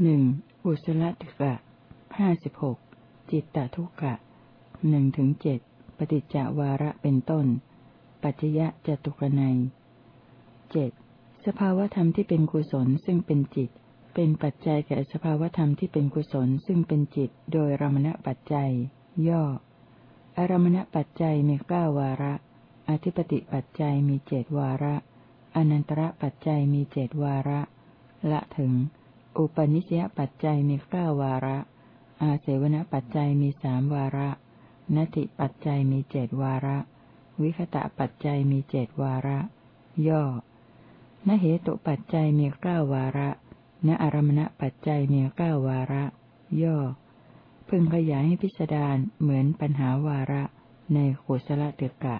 หนึ่งอุสลติกะห้าสิบหกจิตตทุกะหนึ่งถึงเจ็ดปฏิจจวาระเป็นต้น ปัจจยะจตุกนัยเจ็ดสภาวธรรมที่เป็นกุศลซึ่งเป็นจิต เป็นปัจจัยแก่สภาวธรรมที่เป็นกุศลซึ่งเป็นจิต โดยรมณปัจจัย ย่อ อารมณปัจจัยมีเก้าวาระ อธิปติปัจจัยมีเจดวาระ อนันตระปัจจัยมีเจดวาระ ละถึง อุปนิสยปัจจัยมีเก้าวาระ อาเสวนปัจจัยมีสามวาระนัติปัจจัยมีเจดวาระ วิคตะปัจจัยมีเจดวาระ ย่อนเหตุปัจจัยมีเก้าวาระณอารมณปัจจัยมีเก้าวาระ ย่อ พึงขยายให้พิสดารเหมือนปัญหาวาระในกุศลตึกะ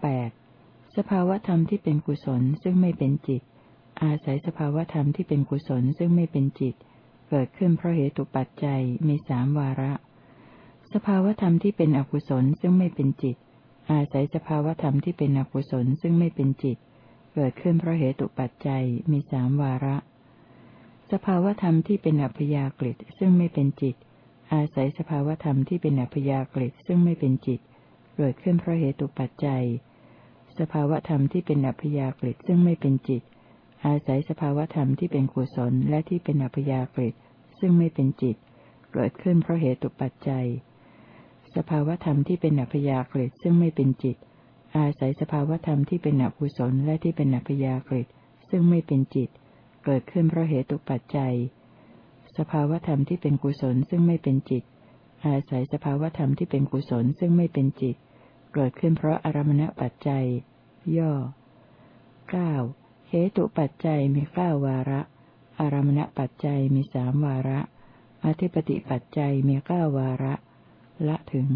แปดสภาวธรรมที่เป็นกุศลซึ่งไม่เป็นจิต อาศัยสภาวธรรมที่เป็นกุศลซึ่งไม่เป็นจิต เกิดขึ้นเพราะเหตุปัจจัยมีสามวาระ สภาวธรรมที่เป็นอกุศลซึ่งไม่เป็นจิต อาศัยสภาวธรรมที่เป็นอกุศลซึ่งไม่เป็นจิต เกิดขึ้นเพราะเหตุปัจจัยมีสามวาระ สภาวธรรมที่เป็นอัพยากฤิซึ่งไม่เป็นจิต อาศัยสภาวธรรมที่เป็นอัพยากฤิซึ่งไม่เป็นจิต เกิดขึ้นเพราะเหตุปัจจัย สภาวธรรมที่เป็นอัพยากฤิซึ่งไม่เป็นจิต อาศัยสภาวธรรมที่เป็นกุศลและที่เป็นอัพยากฤิซึ่งไม่เป็นจิต เกิดขึ้นเพราะเหตุปัจจัย สภาวธรรมที่เป็นอัพยากฤิซึ่งไม่เป็นจิต อาศัยสภาวธรรมที่เป็นอกุศลและที่เป็นอัพยากฤิซึ่งไม่เป็นจิต เกิดขึ้นเพราะเหตุปัจจัย สภาวธรรมที่เป็นกุศลซึ่งไม่เป็นจิต อาศัยสภาวธรรมที่เป็นกุศลซึ่งไม่เป็นจิต เกิดขึ้นเพราะอารมณปัจจัย ย่อเก้า เหตุปัจจัยมีเก้าวาระ อารมณปัจจัยมีสามวาระ อธิปติปัจจัยมีเก้าวาระ ละถึง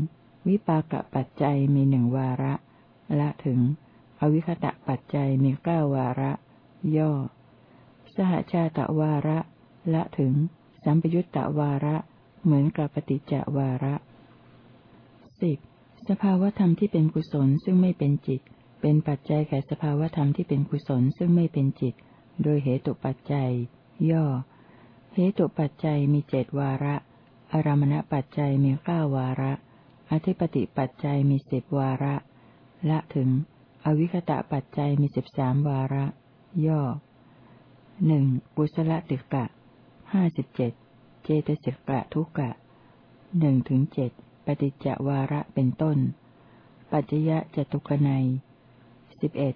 วิปากปัจจัยมีหนึ่งวาระ ละถึง อวิคตะปัจจัยมีเก้าวาระ ย่อ สหชาตะวาระ ละถึง สัมปยุตตะวาระ เหมือนกับปฏิจจวาระสิบสภาวธรรมที่เป็นกุศลซึ่งไม่เป็นจิต เป็นปัจจัยแก่สภาวธรรมที่เป็นกุศลซึ่งไม่เป็นจิต โดยเหตุปัจจัย ย่อ เหตุปัจจัยมีเจดวาระ อารมณปัจจัยมีเก้าวาระ อธิปติปัจจัยมีสิบวาระ ละถึง อวิคตะปัจจัยมีสิบสามวาระ ย่อหนึ่งกุศลติกะห้าสิบเจ็ดเจตสิกะทุกะหนึ่งถึงเจ็ดปฏิจจวาระเป็นต้น ปัจจยะจตุกนัย สิบเอ็ด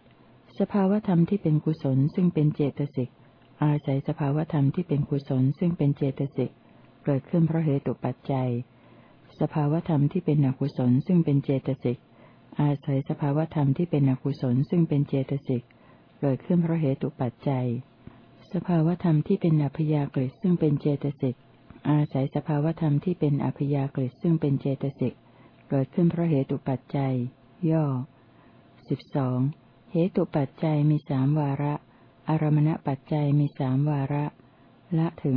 สภาวธรรมที่เป็นกุศลซึ่งเป็นเจตสิก อาศัยสภาวธรรมที่เป็นกุศลซึ่งเป็นเจตสิก เกิดขึ้นเพราะเหตุปัจจัย สภาวธรรมที่เป็นอกุศลซึ่งเป็นเจตสิก อาศัยสภาวธรรมที่เป็นอกุศลซึ่งเป็นเจตสิก เกิดขึ้นเพราะเหตุปัจจัย สภาวธรรมที่เป็นอัพยากฤิซึ่งเป็นเจตสิก อาศัยสภาวธรรมที่เป็นอัพยากฤิซึ่งเป็นเจตสิก เกิดขึ้นเพราะเหตุปัจจัย ย่อ สิบสองเหตุปัจจัยมีสามวาระ อารมณปัจจัยมีสามวาระ ละถึง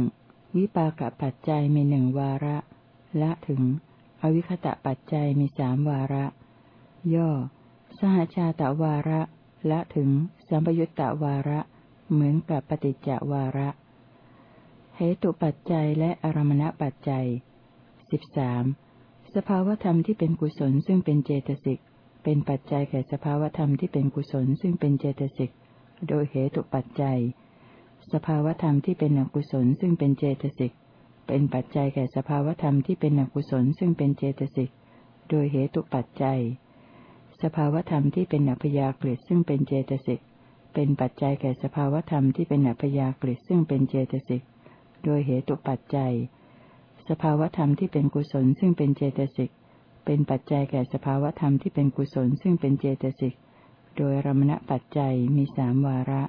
วิปากปัจจัยมีหนึ่งวาระ ละถึง อวิคตะปัจจัยมีสามวาระ ย่อ สหชาตวาระ ละถึง สัมปยุตตวาระ เหมือนกับปฏิจจวาระเหตุปัจจัยและอารมณปัจจัยสิบสามสภาวธรรมที่เป็นกุศลซึ่งเป็นเจตสิก เป็นปัจจัยแก่สภาวธรรมที่เป็นกุศลซึ่งเป็นเจตสิก โดยเหตุปัจจัย สภาวธรรมที่เป็นอกุศลซึ่งเป็นเจตสิก เป็นปัจจัยแก่สภาวธรรมที่เป็นอกุศลซึ่งเป็นเจตสิก โดยเหตุปัจจัย สภาวธรรมที่เป็นอัพยากฤิซึ่งเป็นเจตสิก เป็นปัจจัยแก่สภาวธรรมที่เป็นอัพยากฤิซึ่งเป็นเจตสิก โดยเหตุปัจจัย สภาวธรรมที่เป็นกุศลซึ่งเป็นเจตสิก เป็นปัจจัยแก่สภาวธรรมที่เป็นกุศลซึ่งเป็นเจตสิก โดยรมณปัจจัยมีสามวาระ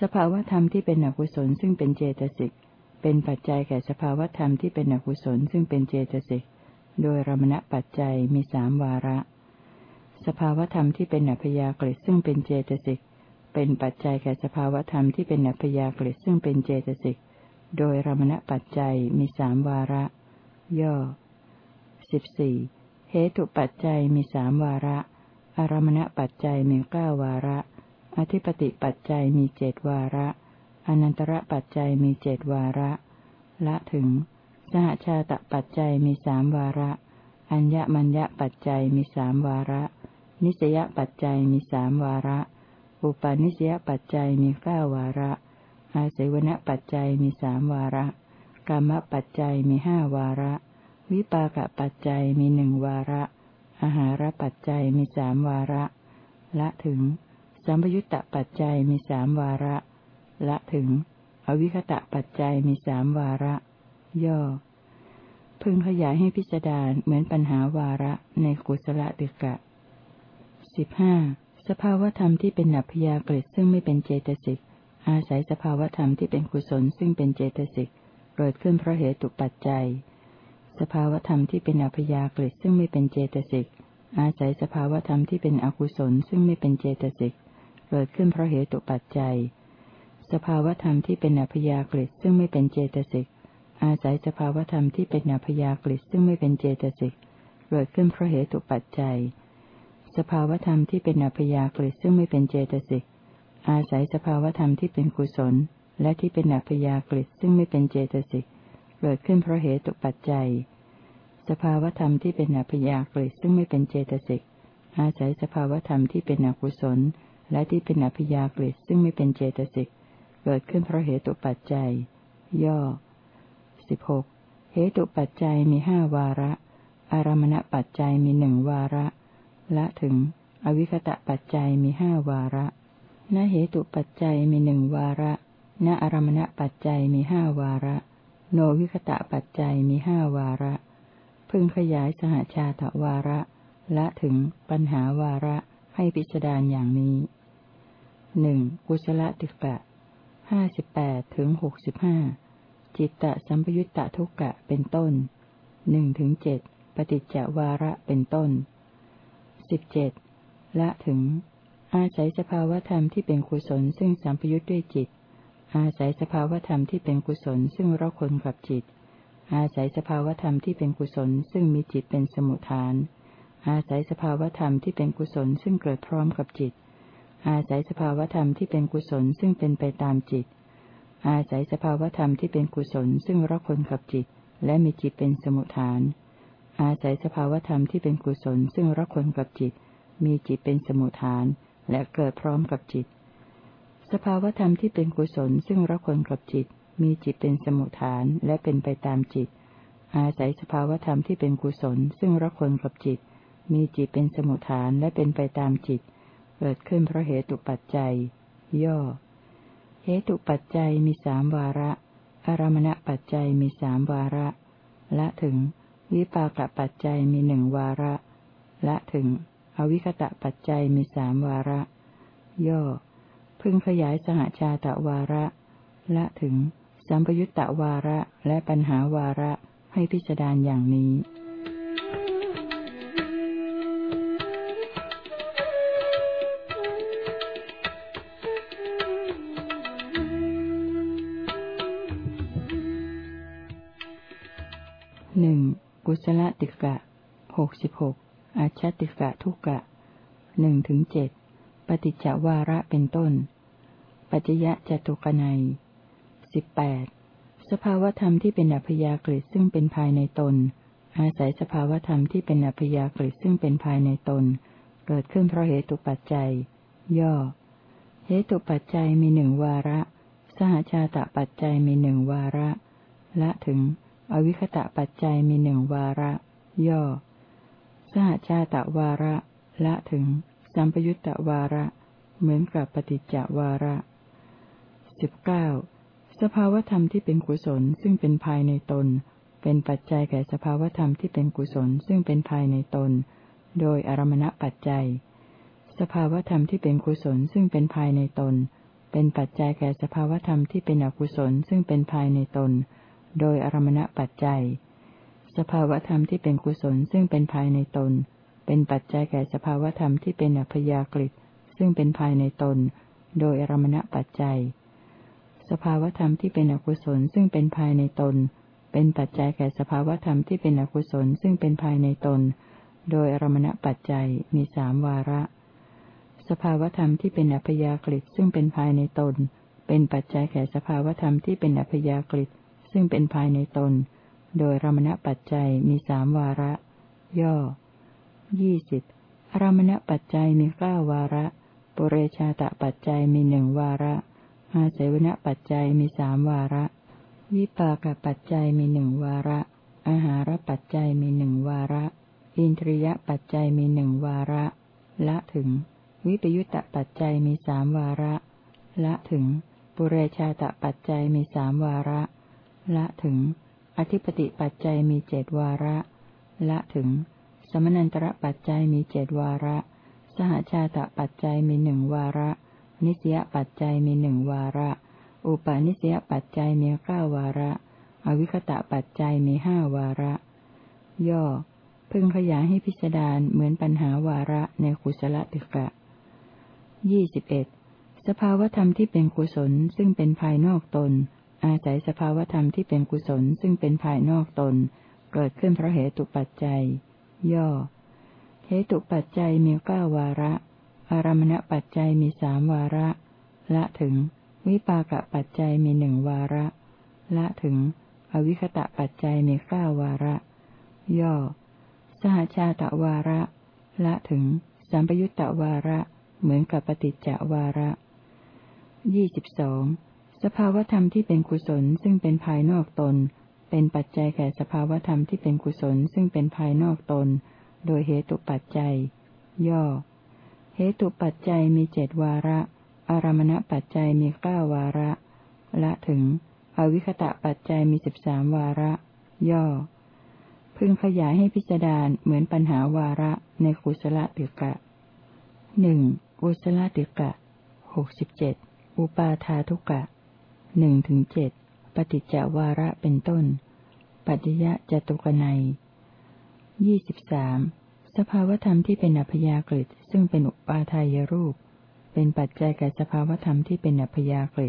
สภาวธรรมที่เป็นอกุศลซึ่งเป็นเจตสิก เป็นปัจจัยแก่สภาวธรรมที่เป็นอกุศลซึ่งเป็นเจตสิก โดยรมณปัจจัยมีสามวาระ สภาวธรรมที่เป็นอัพยากฤิซึ่งเป็นเจตสิก เป็นปัจจัยแก่สภาวธรรมที่เป็นอัพยากฤิซึ่งเป็นเจตสิก โดยรมณปัจจัยมีสามวาระ ย่อ สิบสี่เหตุปัจจัยมีสามวาระ อารมณปัจจัยมีเก้าวาระ อธิปติปัจจัยมีเจดวาระ อนันตระปัจจัยมีเจ็ดวาระ ละถึง สหชาตปัจจัยมีสามวาระ อัญญมัญญปัจจัยมีสามวาระ นิสยปัจจัยมีสามวาระ อุปาณิสยปัจจัยมีเก้าวาระ อาศัยวณปัจจัยมีสามวาระกรรมปัจจัยมีห้าวาระ วิปากปัจจัยมีหนึ่งวาระ อาหารปัจจัยมีสามวาระ ละถึง สัมปยุตตปัจจัยมีสามวาระ ละถึง อวิคตะปัจจัยมีสามวาระ ย่อ พึงขยายให้พิจารณาเหมือนปัญหาวาระในกุศลติกะสิบห้าสภาวธรรมที่เป็นนัพยากฤิซึ่งไม่เป็นเจตสิก อาศัยสภาวธรรมที่เป็นกุศลซึ่งเป็นเจตสิกเกิดขึ้นเพราะเหตุปัจจัย สภาวธรรมที่เป็นอัพยากฤิซึ่งไม่เป็นเจตสิก อาศัยสภาวธรรมที่เป็นอกุศลซึ่งไม่เป็นเจตสิก เกิดขึ้นเพราะเหตุปัจจัย สภาวธรรมที่เป็นอัพยากฤิซึ่งไม่เป็นเจตสิก อาศัยสภาวธรรมที่เป็นอัพยากฤิซึ่งไม่เป็นเจตสิก เกิดขึ้นเพราะเหตุปัจจัย สภาวธรรมที่เป็นอัพยากฤิซึ่งไม่เป็นเจตสิก อาศัยสภาวธรรมที่เป็นกุศล และที่เป็นอัพยากฤิซึ่งไม่เป็นเจตสิก เกิดขึ้นเพราะเหตุปัจจัย สภาวธรรมที่เป็นอัพยากฤิซึ่งไม่เป็นเจตสิก อาศัยสภาวธรรมที่เป็นอกุศล และที่เป็นอัพยากฤิซึ่งไม่เป็นเจตสิก เกิดขึ้นเพราะเหตุปัจจัย ย่อสิบหกเหตุปัจจัยมีห้าวาระ อารมณปัจจัยมีหนึ่งวาระ ละถึง อวิคตะปัจจัยมีห้าวาระนเหตุปัจจัยมีหนึ่งวาระณอารมณปัจจัยมีห้าวาระ โนวิคตะปัจจัยมีห้าวาระ พึงขยายสหชาตวาระและถึงปัญหาวาระให้พิจารณาอย่างนี้หนึ่งกุศลติกะห้าสิบแปดถึงหกสิบห้าจิตตะสัมปยุตตะทุกกะเป็นต้นหนึ่งถึงเจ็ดปฏิจจวาระเป็นต้นสิบเจ็ดละถึง อาศัยสภาวธรรมที่เป็นกุศลซึ่งสัมปยุตด้วยจิต อาศัยสภาวธรรมที่เป็นกุศลซึ่งรักคนกับจิต อาศัยสภาวธรรมที่เป็นกุศลซึ่งมีจิตเป็นสมุทฐาน อาศัยสภาวธรรมที่เป็นกุศลซึ่งเกิดพร้อมกับจิต อาศัยสภาวธรรมที่เป็นกุศลซึ่งเป็นไปตามจิต อาศัยสภาวธรรมที่เป็นกุศลซึ่งรักคนกับจิต และมีจิตเป็นสมุทฐาน อาศัยสภาวธรรมที่เป็นกุศลซึ่งรักคนกับจิต มีจิตเป็นสมุทฐานและเกิดพร้อมกับจิต สภาวธรรมที่เป็นกุศลซึ่งรักคนกับจิต มีจิตเป็นสมุทฐานและเป็นไปตามจิต อาศัยสภาวธรรมที่เป็นกุศล ซึ่งรักคนกับจิต มีจิตเป็นสมุทฐานและเป็นไปตามจิต เกิดขึ้นเพราะเหตุปัจจัย ย่อ เหตุปัจจัยมีสามวาระ อารมณปัจจัยมีสามวาระ ละถึง วิปากปัจจัยมีหนึ่งวาระ ละถึง อวิคตะปัจจัยมีสามวาระ ย่อ พึงขยายสหชาตวาระและถึง สัมปยุตตวาระและปัญหาวาระให้พิจารณาอย่างนี้หนึ่งกุศลติกะหกสิบหกอาชติกะทุกะหนึ่งถึงเจ็ดปฏิจจวาระเป็นต้น ปัจยะจตุกนัยสิบแปดสภาวธรรมที่เป็นอัพยากฤิซึ่งเป็นภายในตน อาศัยสภาวธรรมที่เป็นอัพยากฤิซึ่งเป็นภายในตน เกิดขึ้นเพราะเหตุปัจจัย ย่อ เหตุปัจจัยมีหนึ่งวาระ สหชาตปัจจัยมีหนึ่งวาระ ละถึง อวิคตะปัจจัยมีหนึ่งวาระ ย่อ สหชาตวาระ ละถึง สัมปยุตตวาระ เหมือนกับปฏิจจวาระ สิบเก้าสภาวธรรมที่เป็นกุศลซึ่งเป็นภายในตน เป็นปัจจัยแก่สภาวธรรมที่เป็นกุศลซึ่งเป็นภายในตน โดยอารมณปัจจัย สภาวธรรมที่เป็นกุศลซึ่งเป็นภายในตน เป็นปัจจัยแก่สภาวธรรมที่เป็นอกุศลซึ่งเป็นภายในตน โดยอารมณปัจจัย สภาวธรรมที่เป็นกุศลซึ่งเป็นภายในตน เป็นปัจจัยแก่สภาวธรรมที่เป็นอัพยากฤิซึ่งเป็นภายในตน โดยอารมณปัจจัย สภาวธรรมที่เป็นอกุศลซึ่งเป็นภายในตน เป็นปัจจัยแก่สภาวธรรมที่เป็นอกุศลซึ่งเป็นภายในตน โดยอรมณปัจจัยมีสามวาระ สภาวธรรมที่เป็นอัพยากฤิซึ่งเป็นภายในตน เป็นปัจจัยแก่สภาวธรรมที่เป็นอัพยากฤิซึ่งเป็นภายในตน โดยรมณปัจจัยมีสามวาระ ย่อยี่สิบรมณปัจจัยมีเก้าวาระ ปุเรชาตปัจจัยมีหนึ่งวาระ อาศัยวณปัจจัยมีสามวาระ วิปากปัจจัยมีหนึ่งวาระ อาหารปัจจัยมีหนึ่งวาระ อินทรียปัจจัยมีหนึ่งวาระ ละถึง วิปยุตตปัจจัยมีสามวาระ ละถึง ปุเรชาตปัจจัยมีสามวาระ ละถึง อธิปติปัจจัยมีเจดวาระ ละถึง สมนันตระปัจจัยมีเจดวาระ สหชาตปัจจัยมีหนึ่งวาระ นิสยปัจจัยมีหนึ่งวาระ อุปาณิสยปัจจัยมีเก้าวาระ อวิคตะปัจจัยมีห้าวาระ ย่อ พึงขยายให้พิสดารเหมือนปัญหาวาระในกุศลติกะยี่สิบเอ็ดสภาวธรรมที่เป็นกุศลซึ่งเป็นภายนอกตน อาศัยสภาวธรรมที่เป็นกุศลซึ่งเป็นภายนอกตน เกิดขึ้นเพราะเหตุปัจจัย ย่อ เหตุปัจจัยมีเก้าวาระารมณปัจจัยมีสามวาระ ละถึง วิปากปัจจัยมีหนึ่งวาระ ละถึง อวิคตะปัจจัยมีเก้าวาระ ย่อ สหชาตะวาระ ละถึง สัมปยุตตะวาระ เหมือนกับปฏิจจวาระยี่สิบสองสภาวธรรมที่เป็นกุศลซึ่งเป็นภายนอกตน เป็นปัจจัยแก่สภาวธรรมที่เป็นกุศลซึ่งเป็นภายนอกตน โดยเหตุปัจจัย ย่อ เหตุปัจจัยมีเจดวาระ อารมณปัจจัยมีเก้าวาระ ละถึง อวิคตะปัจจัยมีสิบสามวาระ ย่อ พึงขยายให้พิจารณาเหมือนปัญหาวาระในกุศลติกะหนึ่งกุศลติกะหกสิบเจ็ดอุปาทาทุกะหนึ่งถึงเจ็ดปฏิจจวาระเป็นต้น ปัจยะจตุกนัยยี่สิบสาม สภาวธรรมที่เป็นอัพยากฤิซึ่งเป็นอุปาทายรูป เป็นปัจจัยแก่สภาวธรรมที่เป็นอัพยากฤิ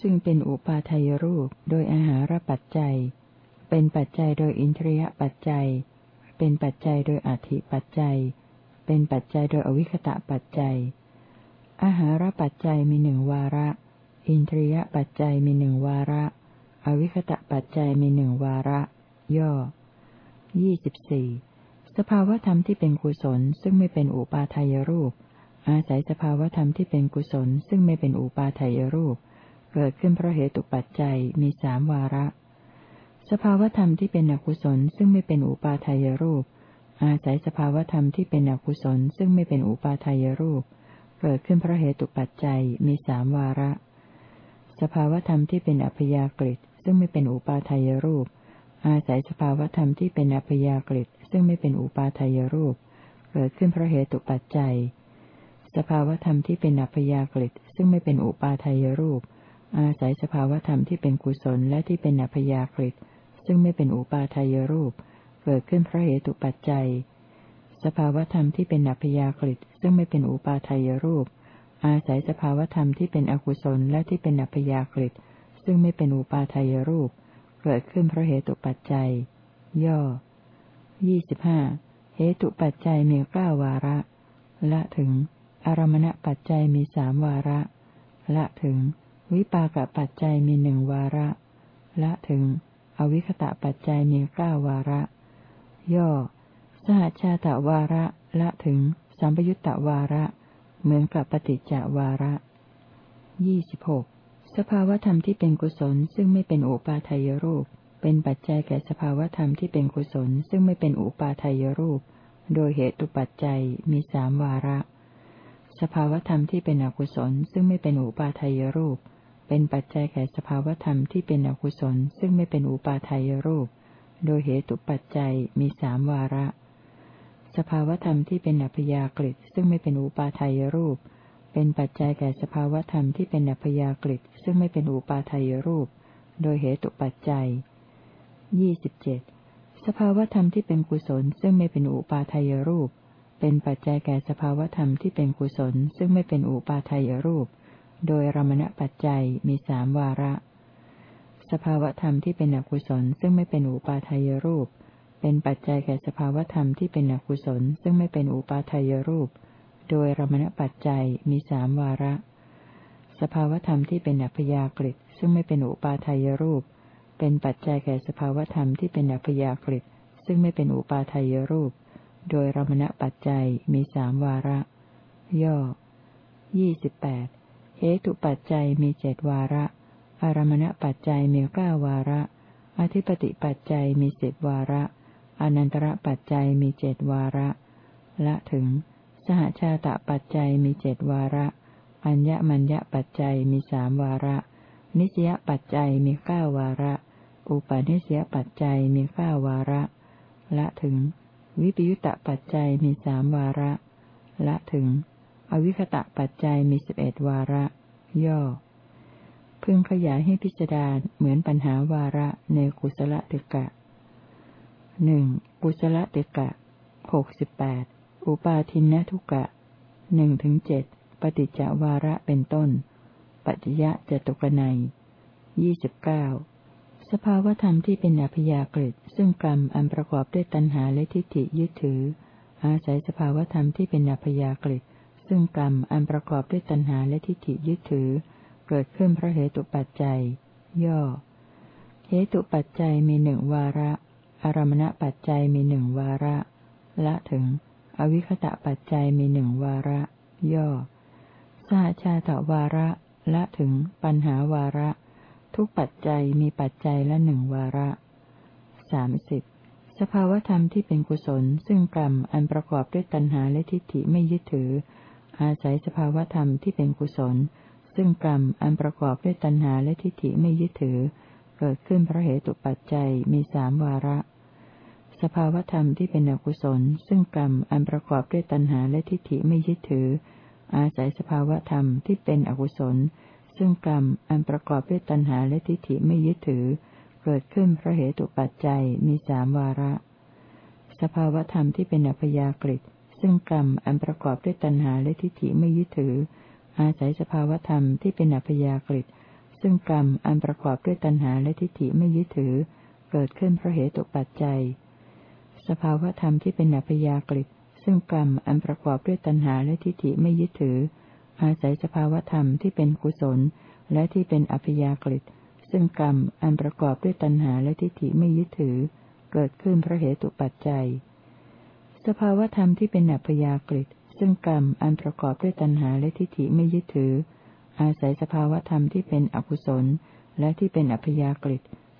ซึ่งเป็นอุปาทายรูป โดยอาหารปัจจัย เป็นปัจจัยโดยอินทรียปัจจัย เป็นปัจจัยโดยอธิปัจจัย เป็นปัจจัยโดยอวิคตะปัจจัย อาหารปัจจัยมีหนึ่งวาระ อินทรียปัจจัยมีหนึ่งวาระ อวิคตะปัจจัยมีหนึ่งวาระ ย่อยี่สิบสี่ สภาวธรรมที่เป็นกุศลซึ่งไม่เป็นอุปาทายรูป อาศัยสภาวธรรมที่เป็นกุศลซึ่งไม่เป็นอุปาทายรูป เกิดขึ้นเพราะเหตุปัจจัยมีสามวาระ สภาวธรรมที่เป็นอกุศลซึ่งไม่เป็นอุปาทายรูป อาศัยสภาวธรรมที่เป็นอกุศลซึ่งไม่เป็นอุปาทายรูป เกิดขึ้นเพราะเหตุปัจจัยมีสามวาระ สภาวธรรมที่เป็นอัพยากฤิซึ่งไม่เป็นอุปาทายรูป อาศัยสภาวธรรมที่เป็นอัพยากฤิ ซึ่งไม่เป็นอุปาทายรูป เกิดขึ้นเพราะเหตุปัจจัย สภาวธรรมที่เป็นอัพยากฤิซึ่งไม่เป็นอุปาทายรูป อาศัยสภาวธรรมที่เป็นกุศลและที่เป็นอัพยากฤิซึ่งไม่เป็นอุปาทายรูป เกิดขึ้นเพราะเหตุปัจจัย สภาวธรรมที่เป็นอัพยากฤิซึ่งไม่เป็นอุปาทายรูป อาศัยสภาวธรรมที่เป็นอกุศลและที่เป็นอัพยากฤิซึ่งไม่เป็นอุปาทายรูป เกิดขึ้นเพราะเหตุปัจจัย ย่อ ยี่สิบห้าเหตุปัจจัยมีเก้าวาระ ละถึง อารมณปัจจัยมีสามวาระ ละถึง วิปากปัจจัยมีหนึ่งวาระ ละถึง อวิคตะปัจจัยมีเก้าวาระ ย่อ สหชาตวาระ ละถึง สัมปยุตตวาระ เหมือนกับปฏิจจวาระยี่สิบหกสภาวธรรมที่เป็นกุศลซึ่งไม่เป็นอุปาทายรูป เป็นปัจจัยแก่สภาวธรรมที่เป็นกุศล ซึ่งไม่เป็นอุปาทายรูป โดยเหตุปัจจัยมีสามวาระ สภาวธรรมที่เป็นอกุศล ซึ่งไม่เป็นอุปาทายรูป เป็นปัจจัยแก่สภาวธรรมที่เป็นอกุศล ซึ่งไม่เป็นอุปาทายรูป โดยเหตุปัจจัยมีสามวาระ สภาวธรรมที่เป็นอัพยากฤิซึ่งไม่เป็นอุปาทายรูป เป็นปัจจัยแก่สภาวธรรมที่เป็นอัพยากฤิซึ่งไม่เป็นอุปาทายรูป โดยเหตุปัจจัย ยี่สิบเจ็ดสภาวธรรมที่เป็นกุศลซึ่งไม่เป็นอุปาทายรูป เป็นปัจจัยแก่สภาวธรรมที่เป็นกุศลซึ่งไม่เป็นอุปาทายรูป โดยรมณปัจจัยมีสามวาระ สภาวธรรมที่เป็นอกุศลซึ่งไม่เป็นอุปาทายรูป เป็นปัจจัยแก่สภาวธรรมที่เป็นอกุศลซึ่งไม่เป็นอุปาทายรูป โดยรมณปัจจัยมีสามวาระ สภาวธรรมที่เป็นอัพยากฤิซึ่งไม่เป็นอุปาทายรูป เป็นปัจจัยแก่สภาวธรรมที่เป็นอัพยากฤิซึ่งไม่เป็นอุปาทายรูป โดยรมณปัจจัยมีสามวาระ ย่อยี่สิบแปดเหตุปัจจัยมีเจดวาระ อารมณปัจจัยมีเก้าวาระ อธิปติปัจจัยมีสิบวาระ อนันตระปัจจัยมีเจดวาระ ละถึง สหชาตปัจจัยมีเจดวาระ อัญญมัญญปัจจัยมีสามวาระ นิสยปัจจัยมีเก้าวาระ อุปาณิสยปัจจัยมีเก้าวาระ ละถึง วิปยุตตปัจจัยมีสามวาระ ละถึง อวิคตะปัจจัยมีสิบเอ็ดวาระ ย่อ พึงขยายให้พิจารณาเหมือนปัญหาวาระในกุศลติกะหนึ่งกุศลติกะหกสิบแปดอุปาทินนทุกะหนึ่งถึงเจ็ดปฏิจจวาระเป็นต้น ปัจยะจตุกนัยยี่สิบเก้า สภาวธรรมที่เป็นอภิยากฤิซึ่งกรรมอันประกอบด้วยตัณหาและทิฏฐิยึดถือ อาศัยสภาวธรรมที่เป็นอภิยากฤิซึ่งกรรมอันประกอบด้วยตัณหาและทิฏฐิยึดถือ เกิดขึ้นเพราะเหตุปัจจัย ย่อ เหตุปัจจัยมีหนึ่งวาระ อารมณปัจจัยมีหนึ่งวาระ ละถึง อวิคตะปัจจัยมีหนึ่งวาระ ย่อสหชาตวาระ ละถึง ปัญหาวาระ ทุกปัจจัยมีปัจจัยละหนึ่งวาระสามสิบสภาวธรรมที่เป็นกุศล ซึ่งกรรมอันประกอบด้วยตัณหาและทิฏฐิไม่ยึดถือ อาศัยสภาวธรรมที่เป็นกุศล ซึ่งกรรมอันประกอบด้วยตัณหาและทิฏฐิไม่ยึดถือ เกิดขึ้นเพราะเหตุปัจจัยมีสามวาระ สภาวธรรมที่เป็นอกุศล ซึ่งกรรมอันประกอบด้วยตัณหาและทิฏฐิไม่ยึดถือ อาศัยสภาวธรรมที่เป็นอกุศล ซึ่งกรรมอันประกอบด้วยตัณหาและทิฏฐิไม่ยึดถือ เกิดขึ้นเพราะเหตุปัจจัยมีสามวาระ สภาวธรรมที่เป็นอัพยากฤิซึ่งกรรมอันประกอบด้วยตัณหาและทิฏฐิไม่ยึดถือ อาศัยสภาวธรรมที่เป็นอัพยากฤิซึ่งกรรมอันประกอบด้วยตัณหาและทิฏฐิไม่ยึดถือ เกิดขึ้นเพราะเหตุปัจจัย สภาวธรรมที่เป็นอัพยากฤิซึ่งกรรมอันประกอบด้วยตัณหาและทิฏฐิไม่ยึดถือ อาศัยสภาวธรรมที่เป็นกุศล และที่เป็นอภิยากฤิซึ่งกรรมอันประกอบด้วยตัณหาและทิฏฐิไม่ยึดถือ เกิดขึ้นเพราะเหตุปัจจัย สภาวธรรมที่เป็นอัพยากฤิซึ่งกรรมอันประกอบด้วยตัณหาและทิฏฐิไม่ยึดถือ อาศัยสภาวธรรมที่เป็นอกุศล และที่เป็นอัพยากฤิ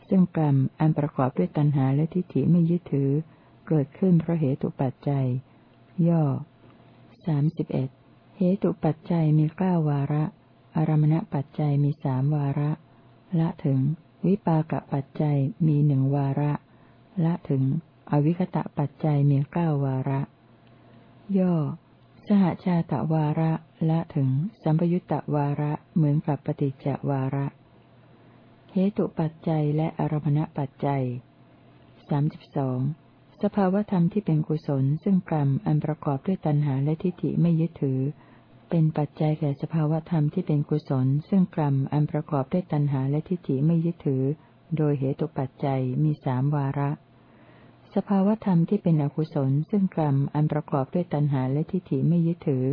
ซึ่งกรรมอันประกอบด้วยตัณหาและทิฏฐิไม่ยึดถือ เกิดขึ้นเพราะเหตุปัจจัย ย่อสามสิบเอ็ด เหตุปัจจัยมีเก้าวาระ อารมณปัจจัยมีสามวาระ ละถึง วิปากปัจจัยมีหนึ่งวาระ ละถึง อวิคตะปัจจัยมีเก้าวาระ ย่อ สหชาตวาระละถึง สัมปยุตตวาระเหมือนกับปฏิจจวาระเหตุปัจจัยและอารมณปัจจัยสามสิบสองสภาวธรรมที่เป็นกุศลซึ่งกรรมอันประกอบด้วยตัณหาและทิฏฐิไม่ยึดถือ เป็นปัจจัยแก่สภาวธรรมที่เป็นกุศล ซึ่งกรรมอันประกอบด้วยตัณหาและทิฏฐิไม่ยึดถือ โดยเหตุปัจจัยมีสามวาระ สภาวธรรมที่เป็นอกุศล ซึ่งกรรมอันประกอบด้วยตัณหาและทิฏฐิไม่ยึดถือ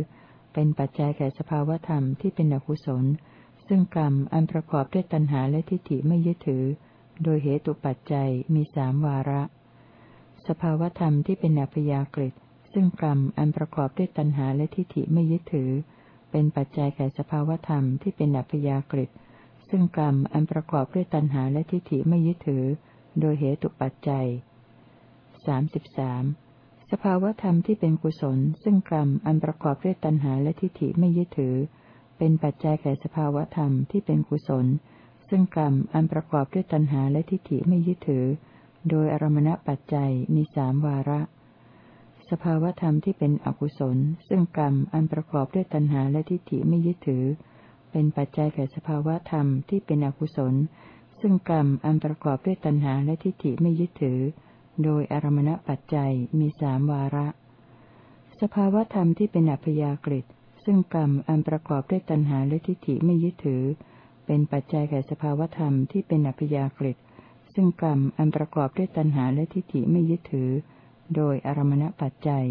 เป็นปัจจัยแก่สภาวธรรมที่เป็นอกุศล ซึ่งกรรมอันประกอบด้วยตัณหาและทิฏฐิไม่ยึดถือ โดยเหตุปัจจัยมีสามวาระ สภาวธรรมที่เป็นอัพยากฤิ ซึ่งกรรมอันประกอบด้วยตัณหาและทิฏฐิไม่ยึดถือ เป็นปัจจัยแก่สภาวธรรมที่เป็นอัพยากฤิซึ่งกรรมอันประกอบด้วยตัณหาและทิฏฐิไม่ยึดถือ โดยเหตุปัจจัยสามสิบสามสภาวธรรมที่เป็นกุศล ซึ่งกรรมอันประกอบด้วยตัณหาและทิฏฐิไม่ยึดถือ เป็นปัจจัยแก่สภาวธรรมที่เป็นกุศล ซึ่งกรรมอันประกอบด้วยตัณหาและทิฏฐิไม่ยึดถือ โดยอารมณปัจจัยมีสามวาระ สภาวธรรมที่เป็นอกุศล ซึ่งกรรมอันประกอบด้วยตัณหาและทิฏฐิไม่ยึดถือ เป็นปัจจัยแก่สภาวธรรมที่เป็นอกุศล ซึ่งกรรมอันประกอบด้วยตัณหาและทิฏฐิไม่ยึดถือ โดยอารมณปัจจัยมีสามวาระ สภาวธรรมที่เป็นอัพยากฤิซึ่งกรรมอันประกอบด้วยตัณหาและทิฏฐิไม่ยึดถือ เป็นปัจจัยแก่สภาวธรรมที่เป็นอัพยากฤิซึ่งกรรมอันประกอบด้วยตัณหาและทิฏฐิไม่ยึดถือ โดยอารมณปัจจัย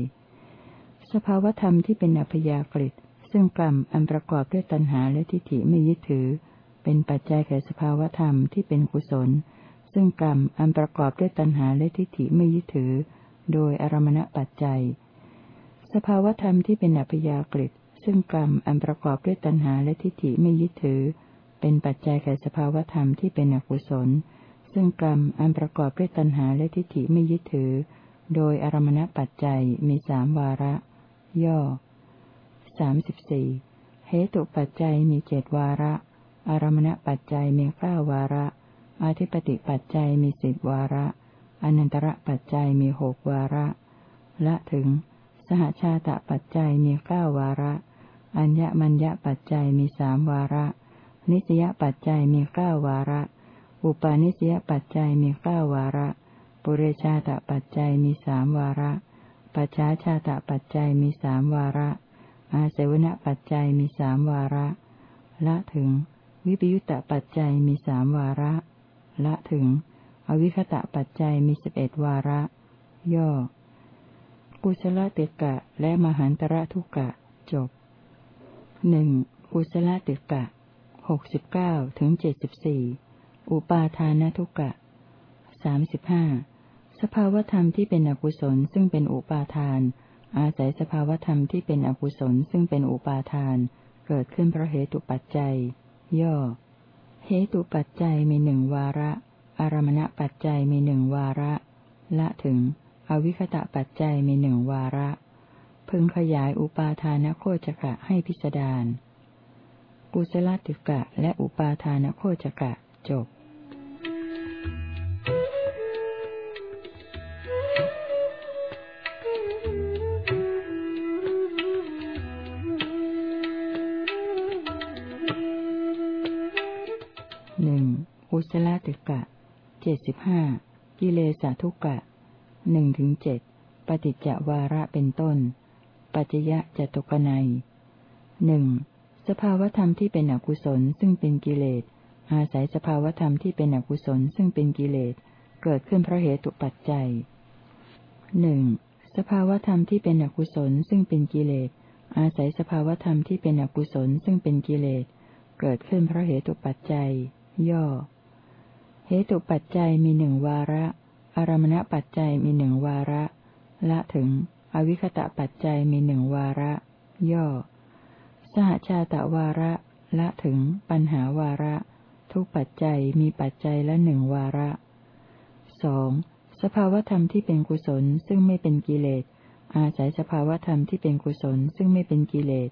สภาวธรรมที่เป็นอัพยากฤิซึ่งกรรมอันประกอบด้วยตัณหาและทิฏฐิไม่ยึดถือ เป็นปัจจัยแก่สภาวธรรมที่เป็นกุศล ซึ่งกรรมอันประกอบด้วยตัณหาและทิฏฐิไม่ยึดถือ โดยอารมณปัจจัย สภาวธรรมที่เป็นอัพยากฤิซึ่งกรรมอันประกอบด้วยตัณหาและทิฏฐิไม่ยึดถือ เป็นปัจจัยแก่สภาวธรรมที่เป็นอกุศล ซึ่งกรรมอันประกอบด้วยตัณหาและทิฏฐิไม่ยึดถือ โดยอารมณปัจจัยมีสามวาระ ย่อสามสิบสี่เหตุปัจจัยมีเจดวาระ อารมณปัจจัยมีเก้าวาระ อธิปติปัจจัยมีสิบวาระ อนันตระปัจจัยมีหกวาระ ละถึง สหชาตปัจจัยมีเก้าวาระ อัญญมัญญปัจจัยมีสามวาระ นิสยปัจจัยมีเก้าวาระ อุปาณิสยปัจจัยมีเก้าวาระ ปุเรชาตปัจจัยมีสามวาระ ปัจฉาชาตปัจจัยมีสามวาระ อาเสวนปัจจัยมีสามวาระ ละถึง วิปยุตตปัจจัยมีสามวาระ ละถึง อวิคตะปัจจัยมีสิบเอ็ดวาระ ย่อ กุศลติกะและมหันตระทุกะ จบหนึ่งกุศลติกะหกสิบเก้าถึงเจ็ดสิบสี่อุปาทานทุกะสามสิบห้า สภาวธรรมที่เป็นอกุศลซึ่งเป็นอุปาทาน อาศัยสภาวธรรมที่เป็นอกุศลซึ่งเป็นอุปาทาน เกิดขึ้นเพราะเหตุปัจจัย ย่อ เหตุปัจจัยมีหนึ่งวาระ อารมณปัจจัยมีหนึ่งวาระ ละถึง อวิคตะปัจจัยมีหนึ่งวาระ พึงขยายอุปาทานโคจกะให้พิสดารกุศลติกะและอุปาทานโคจกะจบ เจ็ดสิบห้ากิเลสทุกะหนึ่งถึงเจ็ดปฏิจจวาระเป็นต้น ปัจยะจตุกนัยหนึ่งสภาวธรรมที่เป็นอกุศลซึ่งเป็นกิเลส อาศัยสภาวธรรมที่เป็นอกุศลซึ่งเป็นกิเลส เกิดขึ้นเพราะเหตุปัจจัยหนึ่งสภาวธรรมที่เป็นอกุศลซึ่งเป็นกิเลส อาศัยสภาวธรรมที่เป็นอกุศลซึ่งเป็นกิเลส เกิดขึ้นเพราะเหตุปัจจัย ย่อ เหตุปัจจัยมีหนึ่งวาระ อารมณปัจจัยมีหนึ่งวาระ ละถึง อวิคตะปัจจัยมีหนึ่งวาระ ย่อ สหชาตะวาระ ละถึง ปัญหาวาระ ทุกปัจจัยมีปัจจัยละหนึ่งวาระสองสภาวธรรมที่เป็นกุศลซึ่งไม่เป็นกิเลส อาศัยสภาวธรรมที่เป็นกุศลซึ่งไม่เป็นกิเลส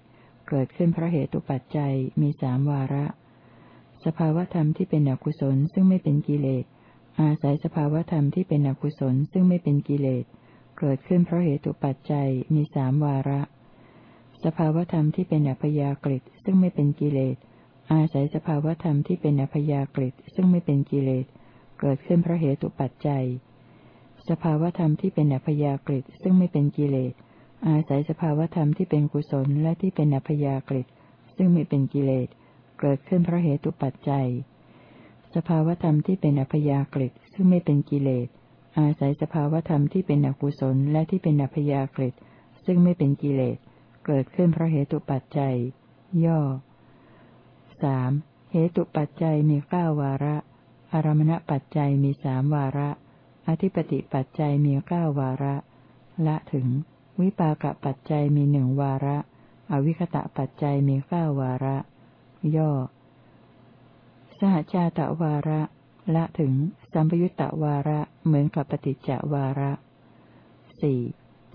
เกิดขึ้นเพราะเหตุปัจจัยมีสามวาระ สภาวธรรมที่เป็นอกุศลซึ่งไม่เป็นกิเลส อาศัยสภาวธรรมที่เป็นอกุศลซึ่งไม่เป็นกิเลส เกิดขึ้นเพราะเหตุปัจจัยมีสามวาระ สภาวธรรมที่เป็นอัพยากฤิซึ่งไม่เป็นกิเลส อาศัยสภาวธรรมที่เป็นอัพยากฤิซึ่งไม่เป็นกิเลส เกิดขึ้นเพราะเหตุปัจจัย สภาวธรรมที่เป็นอัพยากฤิซึ่งไม่เป็นกิเลส อาศัยสภาวธรรมที่เป็นกุศลและที่เป็นอัพยากฤิซึ่งไม่เป็นกิเลสเเกิดขึ้นเพราะเหตุปัจจัย สภาวธรรมที่เป็นอัพยากฤิซึ่งไม่เป็นกิเลส อาศัยสภาวธรรมที่เป็นอกุศลและที่เป็นอัพยากฤิซึ่งไม่เป็นกิเลส เกิดขึ้นเพราะเหตุปัจจัย ย่อสามเหตุปัจจัยมีเก้าวาระ อารมณปัจจัยมีสามวาระ อธิปติปัจจัยมีเก้าวาระ ละถึง วิปากปัจจัยมีหนึ่งวาระ อวิคตะปัจจัยมีเก้าวาระ ย่อ สหชาตะวาระ ละถึง สัมปยุตตะวาระเหมือนกับปฏิจจวาระสี่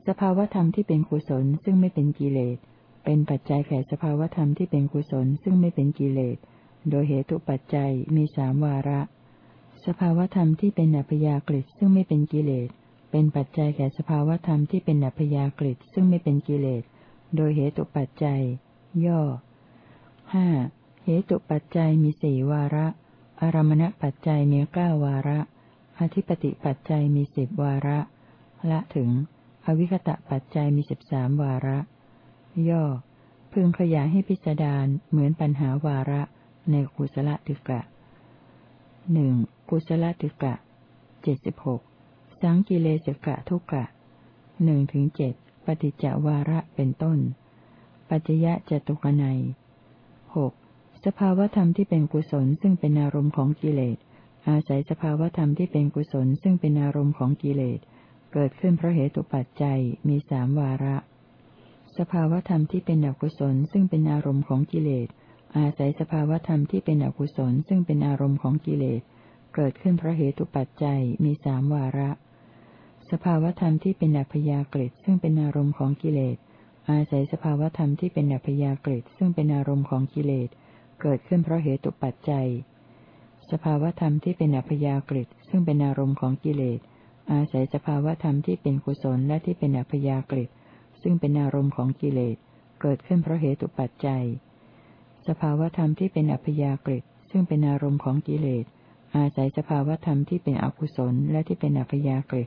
สภาวธรรมที่เป็นกุศลซึ่งไม่เป็นกิเลส เป็นปัจจัยแก่สภาวธรรมที่เป็นกุศลซึ่งไม่เป็นกิเลส โดยเหตุปัจจัยมีสามวาระ สภาวธรรมที่เป็นอัพยากฤิซึ่งไม่เป็นกิเลส เป็นปัจจัยแก่สภาวธรรมที่เป็นอัพยากฤิซึ่งไม่เป็นกิเลส โดยเหตุปัจจัย ย่อห้า เหตุปัจจัยมีสี่วาระ อารมณปัจจัยมีเก้าวาระ อธิปติปัจจัยมีสิบวาระ ละถึง อวิคตะปัจจัยมีสิบสามวาระ ย่อ พึงขยายให้พิจารณาเหมือนปัญหาวาระในกุศลติกะหนึ่งกุศลติกะเจ็ดสิบหกสังกิเลสกะทุกะหนึ่งถึงเจ็ดปฏิจจวาระเป็นต้น ปัจจยะจตุกนัยหก สภาวธรรมที่เป็นกุศลซึ่งเป็นอารมณ์ของกิเลส อาศัยสภาวธรรมที่เป็นกุศลซึ่งเป็นอารมณ์ของกิเลส เกิดขึ้นเพราะเหตุปัจจัยมีสามวาระ สภาวธรรมที่เป็นอกุศลซึ่งเป็นอารมณ์ของกิเลส อาศัยสภาวธรรมที่เป็นอกุศลซึ่งเป็นอารมณ์ของกิเลส เกิดขึ้นเพราะเหตุปัจจัยมีสามวาระ สภาวธรรมที่เป็นอัพยากฤิซึ่งเป็นอารมณ์ของกิเลส อาศัยสภาวธรรมที่เป็นอัพยากฤิซึ่งเป็นอารมณ์ของกิเลสเเกิดขึ้นเพราะเหตุปัจจัย สภาวธรรมที่เป็นอัพยากฤิซึ่งเป็นอารมณ์ของกิเลส อาศัยสภาวธรรมที่เป็นกุศลและที่เป็นอัพยากฤิซึ่งเป็นอารมณ์ของกิเลส เกิดขึ้นเพราะเหตุปัจจัย สภาวธรรมที่เป็นอัพยากฤิซึ่งเป็นอารมณ์ของกิเลส อาศัยสภาวธรรมที่เป็นอกุศลและที่เป็นอัพยากฤิ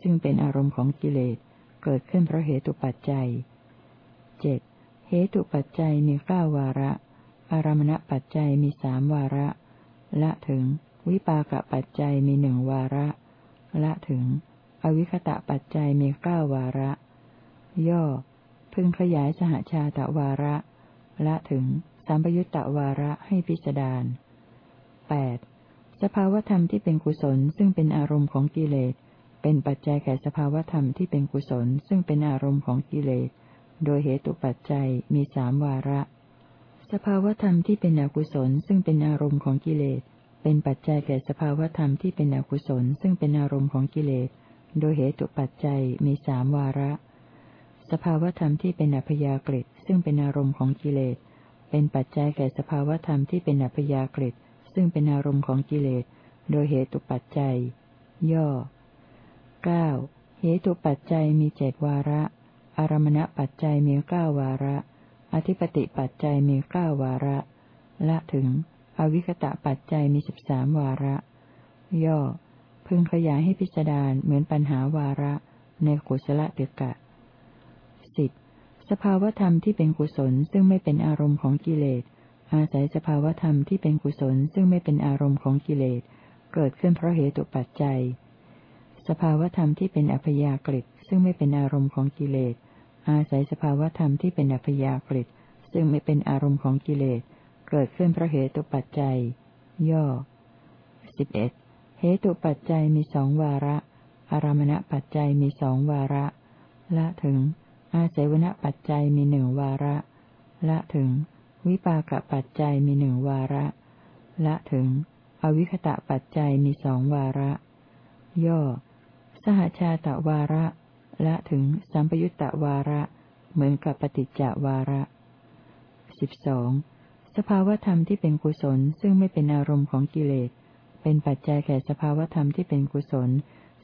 ซึ่งเป็นอารมณ์ของกิเลส เกิดขึ้นเพราะเหตุปัจจัยเจ็ดเหตุปัจจัยมีเก้าวาระ อารมณปัจจัยมีสามวาระ ละถึง วิปากปัจจัยมีหนึ่งวาระ ละถึง อวิคตะปัจจัยมีเก้าวาระ ย่อ พึงขยายสหชาตวาระ ละถึงสัมปยุตตวาระให้พิจารณาแปดสภาวธรรมที่เป็นกุศลซึ่งเป็นอารมณ์ของกิเลส เป็นปัจจัยแก่สภาวธรรมที่เป็นกุศลซึ่งเป็นอารมณ์ของกิเลส โดยเหตุปัจจัยมีสามวาระ สภาวธรรมที่เป็นอกุศลซึ่งเป็นอารมณ์ของกิเลส เป็นปัจจัยแก่สภาวธรรมที่เป็นอกุศลซึ่งเป็นอารมณ์ของกิเลส โดยเหตุปัจจัยมีสามวาระ สภาวธรรมที่เป็นอัพยากฤิซึ่งเป็นอารมณ์ของกิเลส เป็นปัจจัยแก่สภาวธรรมที่เป็นอัพยากฤิซึ่งเป็นอารมณ์ของกิเลส โดยเหตุปัจจัย ย่อ 9. เหตุปัจจัยมีเจดวาระ อารมณปัจจัยมีเก้าวาระ อธิปติปัจจัยมีเก้าวาระ ละถึง อวิคตะปัจจัยมีสิบสามวาระ ย่อ พึงขยายให้พิจารณาเหมือนปัญหาวาระ ในกุศลติกะสิบสภาวธรรมที่เป็นกุศลซึ่งไม่เป็นอารมณ์ของกิเลส อาศัยสภาวธรรมที่เป็นกุศลซึ่งไม่เป็นอารมณ์ของกิเลส เกิดขึ้นเพราะเหตุปัจจัย สภาวธรรมที่เป็นอัพยากฤิซึ่งไม่เป็นอารมณ์ของกิเลส อาศัยสภาวธรรมที่เป็นอัพยากฤิซึ่งไม่เป็นอารมณ์ของกิเลส เกิดขึ้นเพราะเหตุปัจจัย ย่อสิบเอ็ดเหตุปัจจัยมีสองวาระ อารมณปัจจัยมีสองวาระ ละถึง อาศัยวณปัจจัยมีหนึ่งวาระ ละถึง วิปากปัจจัยมีหนึ่งวาระ ละถึง อวิคตะปัจจัยมีสองวาระ ย่อ สหชาตะวาระ ละถึงสัมปยุตตวาระ เหมือนกับปฏิจจวาระสิบสองสภาวธรรมที่เป็นกุศลซึ่งไม่เป็นอารมณ์ของกิเลส เป็นปัจจัยแก่สภาวธรรมที่เป็นกุศล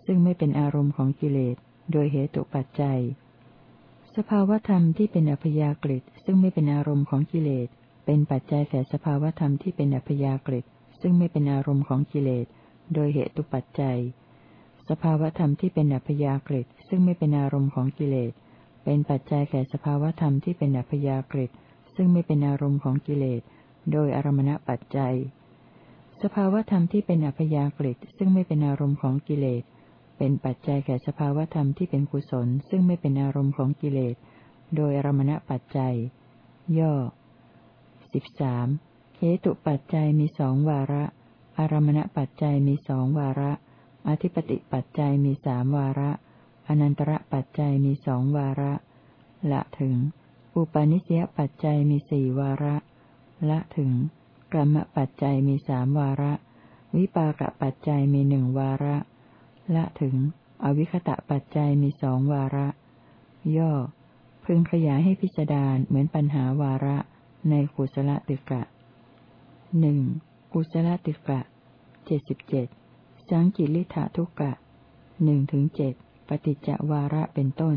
ซึ่งไม่เป็นอารมณ์ของกิเลส โดยเหตุปัจจัย สภาวธรรมที่เป็นอัพยากฤิซึ่งไม่เป็นอารมณ์ของกิเลส เป็นปัจจัยแก่สภาวธรรมที่เป็นอัพยากฤิซึ่งไม่เป็นอารมณ์ของกิเลส โดยเหตุปัจจัย สภาวธรรมที่เป็นอัพยากฤิซึ่งไม่เป็นอารมณ์ของกิเลส เป็นปัจจัยแก่สภาวธรรมที่เป็นอัพยากฤิซึ่งไม่เป็นอารมณ์ของกิเลส โดยอารมณปัจจัย สภาวธรรมที่เป็นอัพยากฤิซึ่งไม่เป็นอารมณ์ของกิเลส เป็นปัจจัยแก่สภาวธรรมที่เป็นกุศล ซึ่งไม่เป็นอารมณ์ของกิเลส โดยอารมณปัจจัย ย่อสิบสามเหตุปัจจัยมีสองวาระ อารมณปัจจัยมีสองวาระ อธิปติปัจจัยมีสามวาระ อนันตระปัจจัยมีสองวาระ ละถึง อุปาณิสยปัจจัยมีสี่วาระ ละถึงกรรมปัจจัยมีสามวาระ วิปากปัจจัยมีหนึ่งวาระ ละถึง อวิคตะปัจจัยมีสองวาระ ย่อ พึงขยายให้พิจารณาเหมือนปัญหาวาระ ในกุศลติกะหนึ่งกุศลติกะเจ็ดสิบเจ็ด สังกิริธาทุกะหนึ่งถึงเจ็ดปฏิจจวาระเป็นต้น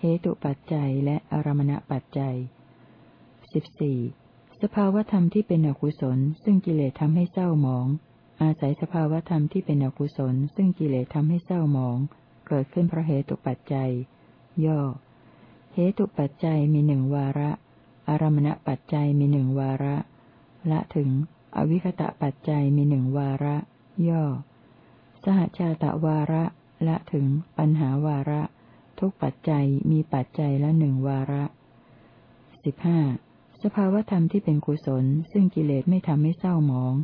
เหตุปัจจัยและอารมณปัจจัยสิบสี่สภาวธรรมที่เป็นอกุศล ซึ่งกิเลสทำให้เศร้าหมอง อาศัยสภาวธรรมที่เป็นอกุศล ซึ่งกิเลสทำให้เศร้าหมอง เกิดขึ้นเพราะเหตุปัจจัย ย่อ เหตุปัจจัยมีหนึ่งวาระ อารมณปัจจัยมีหนึ่งวาระ ละถึง อวิคตะปัจจัยมีหนึ่งวาระ ย่อ สหชาตะวาระละถึงปัญหาวาระ ทุกปัจจัยมีปัจจัยละหนึ่งวาระสิบห้าสภาวธรรมที่เป็นกุศล ซึ่งกิเลสไม่ทำให้เศร้าหมอง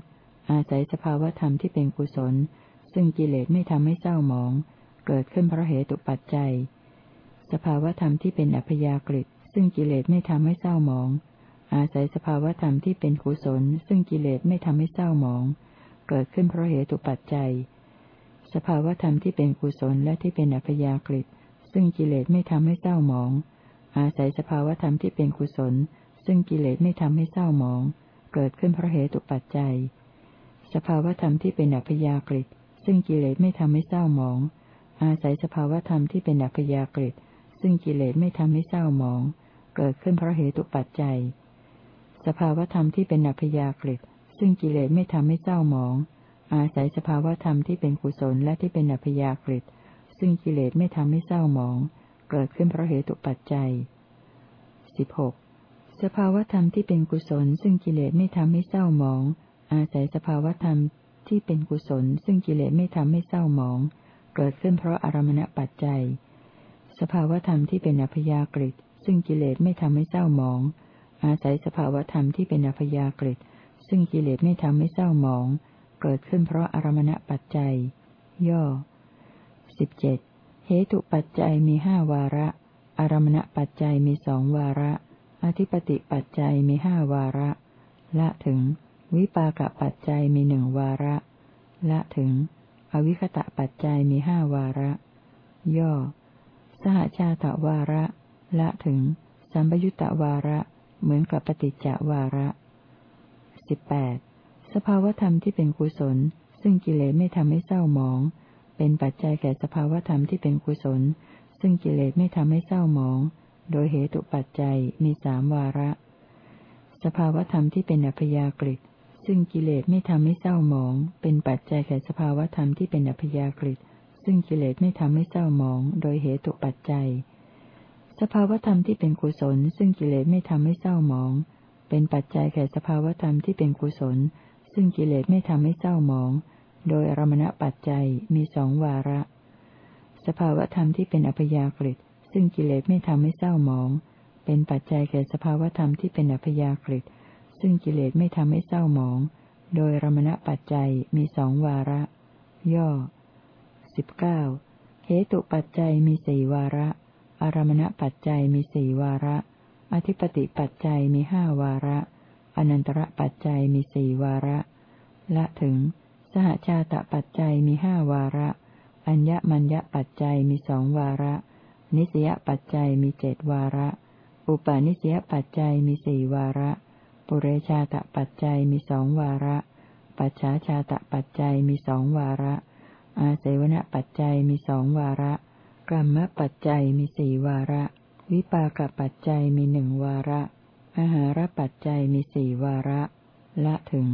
อาศัยสภาวธรรมที่เป็นกุศล ซึ่งกิเลสไม่ทำให้เศร้าหมอง เกิดขึ้นเพราะเหตุปัจจัย สภาวธรรมที่เป็นอัพยากฤิซึ่งกิเลสไม่ทำให้เศร้าหมอง อาศัยสภาวธรรมที่เป็นกุศล ซึ่งกิเลสไม่ทำให้เศร้าหมอง เกิดขึ้นเพราะเหตุปัจจัย สภาวธรรมที่เป็นกุศลและที่เป็นอัพยากฤิซึ่งกิเลสไม่ทำให้เศร้าหมอง อาศัยสภาวธรรมที่เป็นกุศล ซึ่งกิเลสไม่ทำให้เศร้าหมอง เกิดขึ้นเพราะเหตุปัจจัย สภาวธรรมที่เป็นอัพยากฤิซึ่งกิเลสไม่ทำให้เศร้าหมอง อาศัยสภาวธรรมที่เป็นอัพยากฤิซึ่งกิเลสไม่ทำให้เศร้าหมอง เกิดขึ้นเพราะเหตุปัจจัย สภาวธรรมที่เป็นอัพยากฤิซึ่งกิเลสไม่ทำให้เศร้าหมอง อาศัยสภาวธรรมที่เป็นกุศลและที่เป็นอัพยากฤิซึ่งกิเลสไม่ทำให้เศร้าหมอง เกิดขึ้นเพราะเหตุปัจจัยสิบหกสภาวธรรมที่เป็นกุศล ซึ่งกิเลสไม่ทำให้เศร้าหมอง อาศัยสภาวธรรมที่เป็นกุศล ซึ่งกิเลสไม่ทำให้เศร้าหมอง เกิดขึ้นเพราะอารมณปัจจัย สภาวธรรมที่เป็นอัพยากฤิซึ่งกิเลสไม่ทำให้เศร้าหมอง อาศัยสภาวธรรมที่เป็นอัพยากฤิซึ่งกิเลสไม่ทำให้เศร้าหมอง เกิดขึ้นเพราะอารมณปัจจัย ย่อสิบเจ็ดเหตุปัจจัยมีห้าวาระ อารมณปัจจัยมีสองวาระ อธิปติปัจจัยมีห้าวาระ ละถึง วิปากปัจจัยมีหนึ่งวาระ ละถึง อวิคตะปัจจัยมีห้าวาระ ย่อ สหชาตวาระ ละถึง สัมปยุตตวาระ เหมือนกับปฏิจจวาระสิบแปด สภาวธรรมที่เป็นกุศล ซึ่งกิเลสไม่ทำให้เศร้าหมอง เป็นปัจจัยแก่สภาวธรรมที่เป็นกุศล ซึ่งกิเลสไม่ทำให้เศร้าหมอง โดยเหตุปัจจัยมีสามวาระ สภาวธรรมที่เป็นอัพยากฤิซึ่งกิเลสไม่ทำให้เศร้าหมอง เป็นปัจจัยแก่สภาวธรรมที่เป็นอัพยากฤิซึ่งกิเลสไม่ทำให้เศร้าหมอง โดยเหตุปัจจัย สภาวธรรมที่เป็นกุศล ซึ่งกิเลสไม่ทำให้เศร้าหมอง เป็นปัจจัยแก่สภาวธรรมที่เป็นกุศล ซึ่งกิเลสไม่ทำให้เศร้าหมอง โดยอรมณปัจจัยมีสองวาระ สภาวธรรมที่เป็นอัพยากฤิซึ่งกิเลสไม่ทำให้เศร้าหมอง เป็นปัจจัยแก่สภาวธรรมที่เป็นอัพยากฤิซึ่งกิเลสไม่ทำให้เศร้าหมอง โดยรมณปัจจัยมีสองวาระ ย่อสิบเก้าเหตุปัจจัยมีสี่วาระ อารมณปัจจัยมีสี่วาระ อธิปติปัจจัยมีห้าวาระ อนันตระปัจจัยมีสี่วาระ ละถึง สหชาตปัจจัยมีห้าวาระ อัญญมัญญปัจจัยมีสองวาระ นิสยปัจจัยมีเจดวาระ อุปาณิสยปัจจัยมีสี่วาระ ปุเรชาตปัจจัยมีสองวาระ ปัจฉาชาตปัจจัยมีสองวาระ อาเสวนปัจจัยมีสองวาระ กรรมปัจจัยมีสี่วาระ วิปากปัจจัยมีหนึ่งวาระ อาหารปัจจัยมีสี่วาระ ละถึง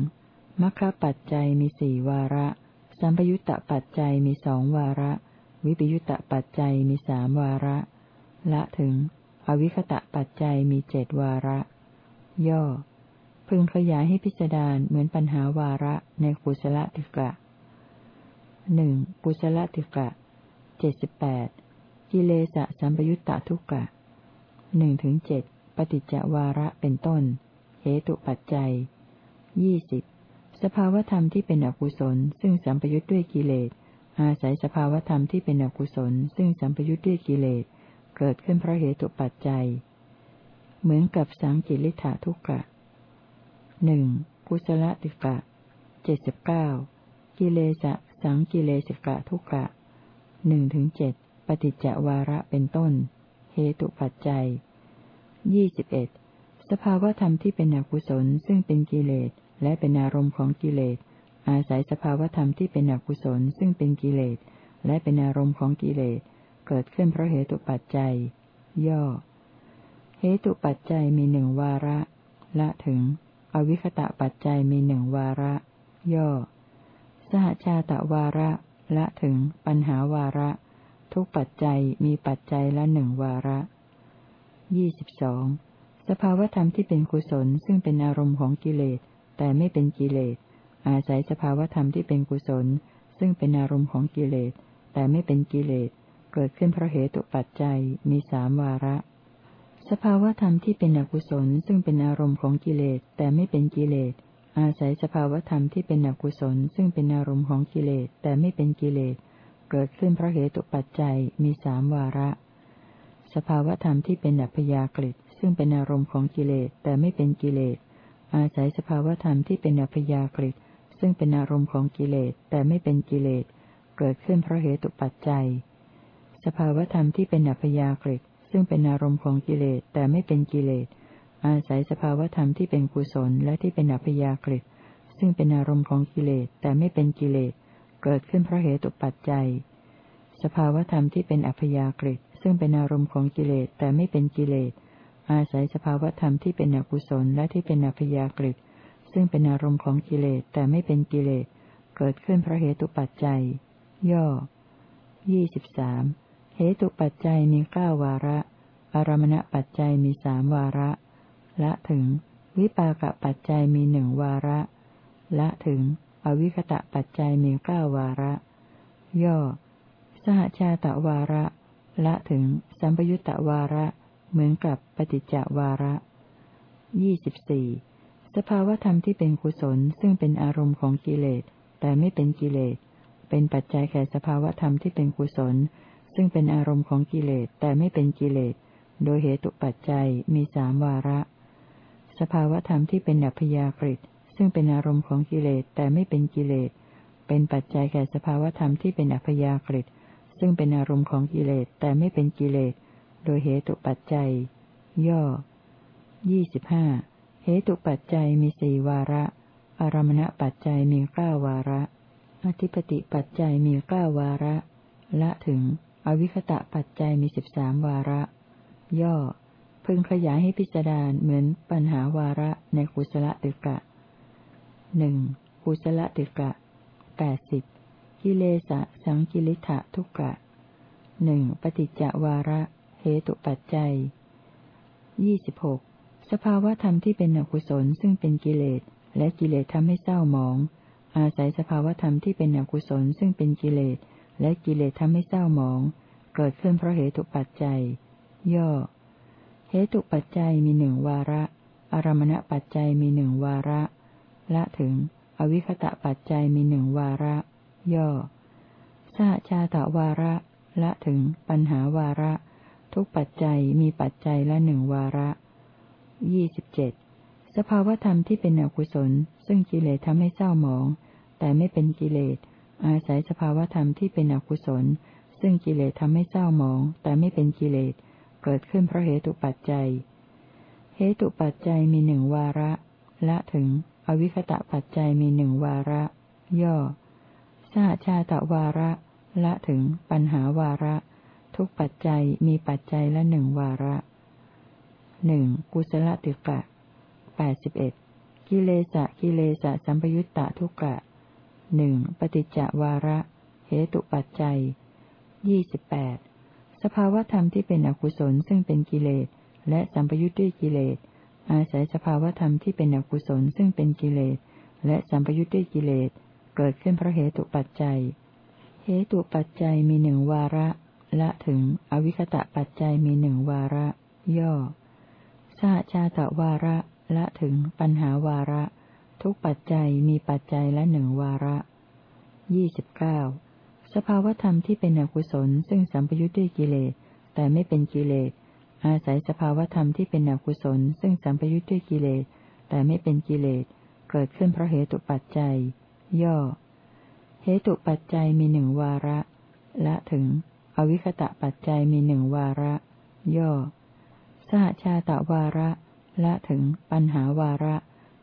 มัคคปัจจัยมีสี่วาระ สัมปยุตตปัจจัยมีสองวาระ วิปยุตตปัจจัยมีสามวาระ ละถึง อวิคตะปัจจัยมีเจดวาระ ย่อ พึงขยายให้พิจารณาเหมือนปัญหาวาระในกุศลติกะหนึ่งกุศลติกะเจ็ดสิบแปดกิเลสสัมปยุตตทุกะหนึ่งถึงเจ็ด ปฏิจจวาระเป็นต้น เหตุปัจจัยยี่สิบสภาวธรรมที่เป็นอกุศล ซึ่งสัมปยุทธ์ด้วยกิเลส อาศัยสภาวธรรมที่เป็นอกุศล ซึ่งสัมปยุทธ์ด้วยกิเลส เกิดขึ้นเพราะเหตุปัจจัย เหมือนกับสังกิริธาทุกะหนึ่งกุศลติกะเจ็ดสิบเก้ากิเลสะสังกิเลสกะทุกะหนึ่งถึงเจ็ดปฏิจจวาระเป็นต้น เหตุปัจจัย ยี่สิบเอ็ดสภาวธรรมที่เป็นอกุศลซึ่งเป็นกิเลสและเป็นอารมณ์ของกิเลส อาศัยสภาวธรรมที่เป็นอกุศลซึ่งเป็นกิเลสและเป็นอารมณ์ของกิเลส เกิดขึ้นเพราะเหตุปัจจัย ย่อ เหตุปัจจัยมีหนึ่งวาระ ละถึง อวิคตะปัจจัยมีหนึ่งวาระ ย่อ สหชาตวาระ ละถึง ปัญหาวาระ ทุกปัจจัยมีปัจจัยละหนึ่งวาระ ยี่สิบสองสภาวธรรมที่เป็นกุศลซึ่งเป็นอารมณ์ของกิเลส แต่ไม่เป็นกิเลส อาศัยสภาวธรรมที่เป็นกุศล ซึ่งเป็นอารมณ์ของกิเลส แต่ไม่เป็นกิเลส เกิดขึ้นเพราะเหตุปัจจัยมีสามวาระ สภาวธรรมที่เป็นอกุศลซึ่งเป็นอารมณ์ของกิเลส แต่ไม่เป็นกิเลส อาศัยสภาวธรรมที่เป็นอกุศล ซึ่งเป็นอารมณ์ของกิเลส แต่ไม่เป็นกิเลส เกิดขึ้นเพราะเหตุปัจจัยมีสามวาระ สภาวธรรมที่เป็นอัพยากฤิซึ่งเป็นอารมณ์ของกิเลสแต่ไม่เป็นกิเลส อาศัยสภาวธรรมที่เป็นอัพยากฤิซึ่งเป็นอารมณ์ของกิเลสแต่ไม่เป็นกิเลส เกิดขึ้นเพราะเหตุปัจจัย สภาวธรรมที่เป็นอัพยากฤิซึ่งเป็นอารมณ์ของกิเลสแต่ไม่เป็นกิเลส อาศัยสภาวธรรมที่เป็นกุศลและที่เป็นอัพยากฤิซึ่งเป็นอารมณ์ของกิเลสแต่ไม่เป็นกิเลส เกิดขึ้นเพราะเหตุปัจจัย สภาวธรรมที่เป็นอัพยากฤิ ซึ่งเป็นอารมณ์ของกิเลสแต่ไม่เป็นกิเลส อาศัยสภาวธรรมที่เป็นอกุศลและที่เป็นอัพยากฤิซึ่งเป็นอารมณ์ของกิเลสแต่ไม่เป็นกิเลส เกิดขึ้นเพราะเหตุปัจจัย ย่อยี่สิบสามเหตุปัจจัยมีเก้าวาระ อารมณปัจจัยมีสามวาระ ละถึง วิปากปัจจัยมีหนึ่งวาระ ละถึง อวิคตะปัจจัยมีเก้าวาระ ย่อ สหชาตะวาระ ละถึงสัมปยุตตะวาระ เหมือนกับปฏิจจวาระยี่สิบสี่สภาวธรรมที่เป็นกุศลซึ่งเป็นอารมณ์ของกิเลส แต่ไม่เป็นกิเลส เป็นปัจจัยแก่สภาวธรรมที่เป็นกุศล ซึ่งเป็นอารมณ์ของกิเลส แต่ไม่เป็นกิเลส โดยเหตุปัจจัยมีสามวาระ สภาวธรรมที่เป็นอัพยากฤิซึ่งเป็นอารมณ์ของกิเลสแต่ไม่เป็นกิเลส เป็นปัจจัยแก่สภาวธรรมที่เป็นอัพยากฤิ ซึ่งเป็นอารมณ์ของกิเลสแต่ไม่เป็นกิเลส โดยเหตุปัจจัย ย่อยี่สิบห้าเหตุปัจจัยมีสี่วาระ อารมณปัจจัยมีเก้าวาระ อธิปติปัจจัยมีเก้าวาระ ละถึง อวิคตะปัจจัยมีสิบสามวาระ ย่อ พึงขยายให้พิจารณาเหมือนปัญหาวาระในกุศลติกะหนึ่งกุศลติกะแปดสิบ กิเลสะสังกิริธะทุกะหนึ่งปฏิจจวาระเหตุปัจจัยยี่สิบหกสภาวธรรมที่เป็นอกุศลซึ่งเป็นกิเลส และกิเลสทำให้เศร้าหมอง อาศัยสภาวธรรมที่เป็นอกุศลซึ่งเป็นกิเลส และกิเลสทำให้เศร้าหมอง เกิดขึ้นเพราะเหตุปัจจัย ย่อ เหตุปัจจัยมีหนึ่งวาระ อารมณปัจจัยมีหนึ่งวาระ ละถึง อวิคตะปัจจัยมีหนึ่งวาระ ย่อสหชาตะวาระละถึงปัญหาวาระ ทุกปัจจัยมีปัจจัยละหนึ่งวาระยี่สิบเจ็ดสภาวธรรมที่เป็นอกุศล ซึ่งกิเลสทำให้เศร้าหมอง แต่ไม่เป็นกิเลส อาศัยสภาวธรรมที่เป็นอกุศล ซึ่งกิเลสทำให้เศร้าหมอง แต่ไม่เป็นกิเลส เกิดขึ้นเพราะเหตุปัจจัย เหตุปัจจัยมีหนึ่งวาระ ละถึง อวิคตะปัจจัยมีหนึ่งวาระ ย่อ สหชาตวาระ ละถึงปัญหาวาระ ทุกปัจจัยมีปัจจัยละหนึ่งวาระหนึ่งกุศลติกะแปดสิบเอ็ดกิเลสะกิเลสะสัมปยุตตะทุกะหนึ่งปฏิจจวาระ เหตุปัจจัยยี่สิบแปดสภาวธรรมที่เป็นอกุศลซึ่งเป็นกิเลส และสัมปยุทธ์ด้วยกิเลส อาศัยสภาวธรรมที่เป็นอกุศลซึ่งเป็นกิเลส และสัมปยุทธ์ด้วยกิเลส เกิดขึ้นเพราะเหตุปัจจัย เหตุปัจจัยมีหนึ่งวาระ ละถึงอวิคตะปัจจัยมีหนึ่งวาระ ย่อสหชาตะวาระละถึงปัญหาวาระ ทุกปัจจัยมีปัจจัยละหนึ่งวาระยี่สิบเก้าสภาวธรรมที่เป็นอกุศลซึ่งสัมปยุทธ์ด้วยกิเลส แต่ไม่เป็นกิเลส อาศัยสภาวธรรมที่เป็นอกุศลซึ่งสัมปยุทธ์ด้วยกิเลส แต่ไม่เป็นกิเลส เกิดขึ้นเพราะเหตุปัจจัย ย่อ เหตุปัจจัยมีหนึ่งวาระ ละถึง อวิคตะปัจจัยมีหนึ่งวาระ ย่อ สหชาตะวาระ ละถึงปัญหาวาระ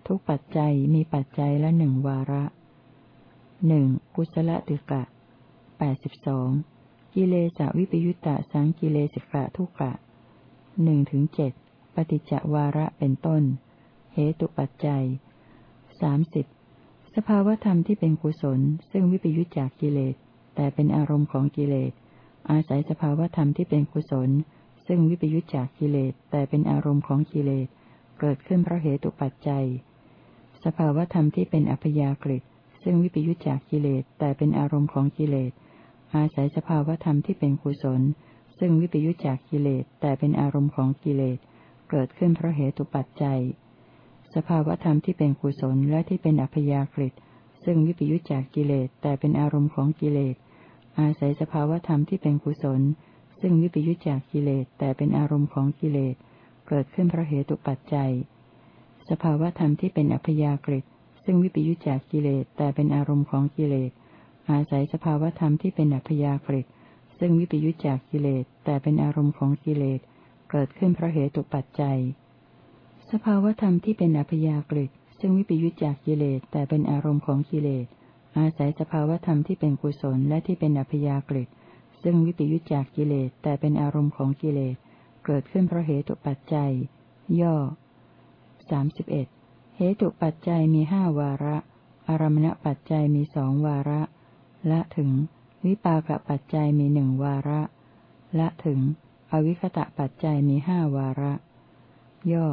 ทุกปัจจัยมีปัจจัยละหนึ่งวาระหนึ่งกุศลติกะแปดสิบสองกิเลสวิปยุตตะสังกิเลสิกะทุกะหนึ่งถึงเจ็ดปฏิจจวาระเป็นต้น เหตุปัจจัยสามสิบ สภาวธรรมที่เป็นกุศล ซึ่งวิปยุตจากกิเลส แต่เป็นอารมณ์ของกิเลส อาศัยสภาวธรรมที่เป็นกุศล ซึ่งวิปยุตจากกิเลส แต่เป็นอารมณ์ของกิเลส เกิดขึ้นเพราะเหตุปัจจัย สภาวธรรมที่เป็นอัพยากฤิซึ่งวิปยุจจากกิเลส แต่เป็นอารมณ์ของกิเลส อาศัยสภาวธรรมที่เป็นกุศล ซึ่งวิปยุจจากกิเลส แต่เป็นอารมณ์ของกิเลส เกิดขึ้นเพราะเหตุปัจจัย สภาวธรรมที่เป็นกุศลและที่เป็นอัพยากฤิซึ่งวิปยุจจากกิเลสแต่เป็นอารมณ์ของกิเลส อาศัยสภาวธรรมที่เป็นกุศล ซึ่งวิปยุจจากกิเลสแต่เป็นอารมณ์ของกิเลส เกิดขึ้นเพราะเหตุปัจจัย สภาวธรรมที่เป็นอัพยากฤิซึ่งวิปยุจจากกิเลสแต่เป็นอารมณ์ของกิเลส อาศัยสภาวธรรมที่เป็นอัพยากฤิซึ่งวิปยุจจากกิเลสแต่เป็นอารมณ์ของกิเลส เกิดขึ้นเพราะเหตุปัจจัย ภาวธรรมที่เป็นอัพยากฤิซึ่งวิปยุจจากกิเลสแต่เป็นอารมณ์ของกิเลส อาศัยสภาวธรรมที่เป็นกุศลและที่เป็นอัพยากฤิซึ่งวิปยุจจากกิเลสแต่เป็นอารมณ์ของกิเลส เกิดขึ้นเพราะเหตุปัจจัย ย่อสามสิบเอ็ดเหตุปัจจัยมีห้าวาระ อารมณปัจจัยมีสองวาระ ละถึง วิปากปัจจัยมีหนึ่งวาระ ละถึง อวิคตะปัจจัยมีห้าวาระ ย่อ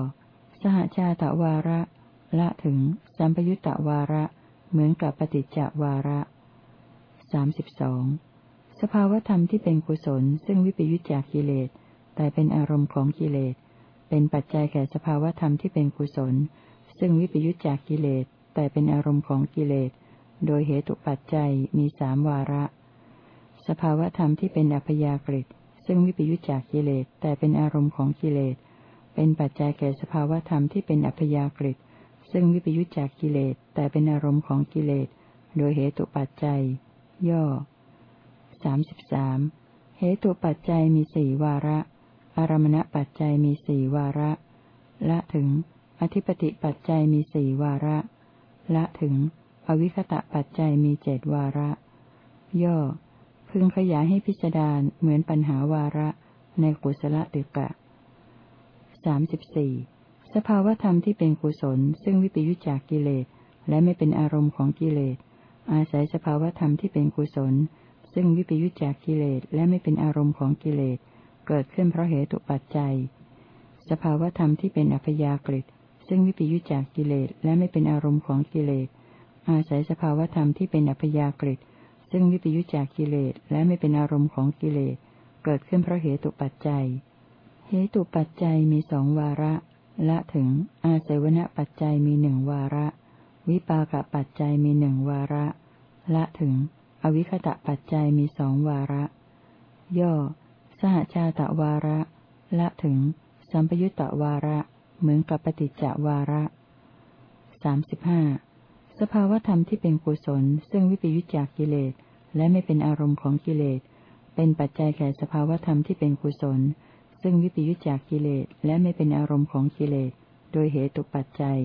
สหชาตวาระ ละถึง สัมปยุตตวาระ เหมือนกับปฏิจจวาระสามสิบสองสภาวธรรมที่เป็นกุศล ซึ่งวิปยุจจากกิเลส แต่เป็นอารมณ์ของกิเลส เป็นปัจจัยแก่สภาวธรรมที่เป็นกุศล ซึ่งวิปยุจจากกิเลส แต่เป็นอารมณ์ของกิเลส โดยเหตุปัจจัยมีสามวาระ สภาวธรรมที่เป็นอัพยากฤิซึ่งวิปยุจจากกิเลส แต่เป็นอารมณ์ของกิเลส เป็นปัจจัยแก่สภาวธรรมที่เป็นอัพยากฤิซึ่งวิปยุจจากกิเลสแต่เป็นอารมณ์ของกิเลส โดยเหตุปัจจัย ย่อสามสิบสามเหตุปัจจัยมีสี่วาระ อารมณปัจจัยมีสี่วาระ ละถึง อธิปติปัจจัยมีสี่วาระ ละถึง อวิคตะปัจจัยมีเจดวาระ ย่อ พึงขยายให้พิจารณาเหมือนปัญหาวาระในกุศลตึกะ สามสิบสี่สภาวธรรมที่เป็นกุศล ซึ่งวิปยุจจากกิเลส และไม่เป็นอารมณ์ของกิเลส อาศัยสภาวธรรมที่เป็นกุศล ซึ่งวิปยุจจากกิเลสและไม่เป็นอารมณ์ของกิเลส เกิดขึ้นเพราะเหตุปัจจัย สภาวธรรมที่เป็นอัพยากฤิซึ่งวิปยุจจากกิเลสและไม่เป็นอารมณ์ของกิเลส อาศัยสภาวธรรมที่เป็นอัพยากฤิซึ่งวิปยุจจากกิเลสและไม่เป็นอารมณ์ของกิเลส เกิดขึ้นเพราะเหตุปัจจัย เหตุปัจจัยมีสองวาระ ละถึง อาศัยวณปัจจัยมีหนึ่งวาระ วิปากปัจจัยมีหนึ่งวาระ ละถึง อวิคตะปัจจัยมีสองวาระ ย่อ สหชาตะวาระ ละถึง สัมปยุตตะวาระ เหมือนกับปฏิจจวาระสามสิบห้าสภาวธรรมที่เป็นกุศล ซึ่งวิปยุจจากกิเลส และไม่เป็นอารมณ์ของกิเลส เป็นปัจจัยแก่สภาวธรรมที่เป็นกุศล ซึ่งวิปยุจจากกิเลสและไม่เป็นอารมณ์ของกิเลส โดยเหตุปัจจัย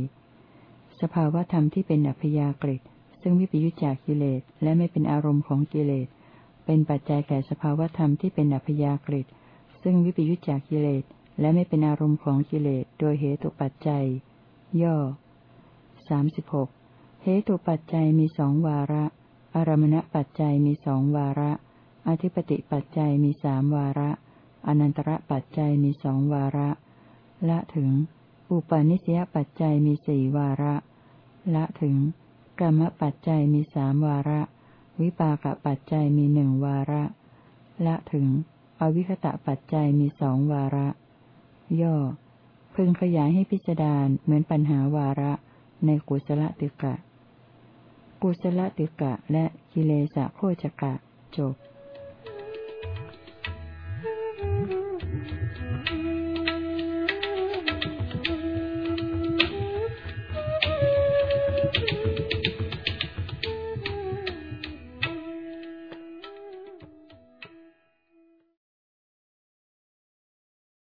สภาวธรรมที่เป็นอัพยากฤิซึ่งวิปยุจจากกิเลสและไม่เป็นอารมณ์ของกิเลส เป็นปัจจัยแก่สภาวธรรมที่เป็นอัพยากฤิซึ่งวิปยุจจากกิเลสและไม่เป็นอารมณ์ของกิเลส โดยเหตุปัจจัย ย่อสามสิบหกเหตุปัจจัยมีสองวาระ อารมณปัจจัยมีสองวาระ อธิปติปัจจัยมีสามวาระ อนันตระปัจจัยมีสองวาระ ละถึง อุปาณิสยปัจจัยมีสี่วาระ ละถึง กรรมปัจจัยมีสามวาระ วิปากปัจจัยมีหนึ่งวาระ ละถึง อวิคตะปัจจัยมีสองวาระ ย่อ พึงขยายให้พิจารณาเหมือนปัญหาวาระในกุศลติกะ กุศลติกะและกิเลสะโคจกะจบ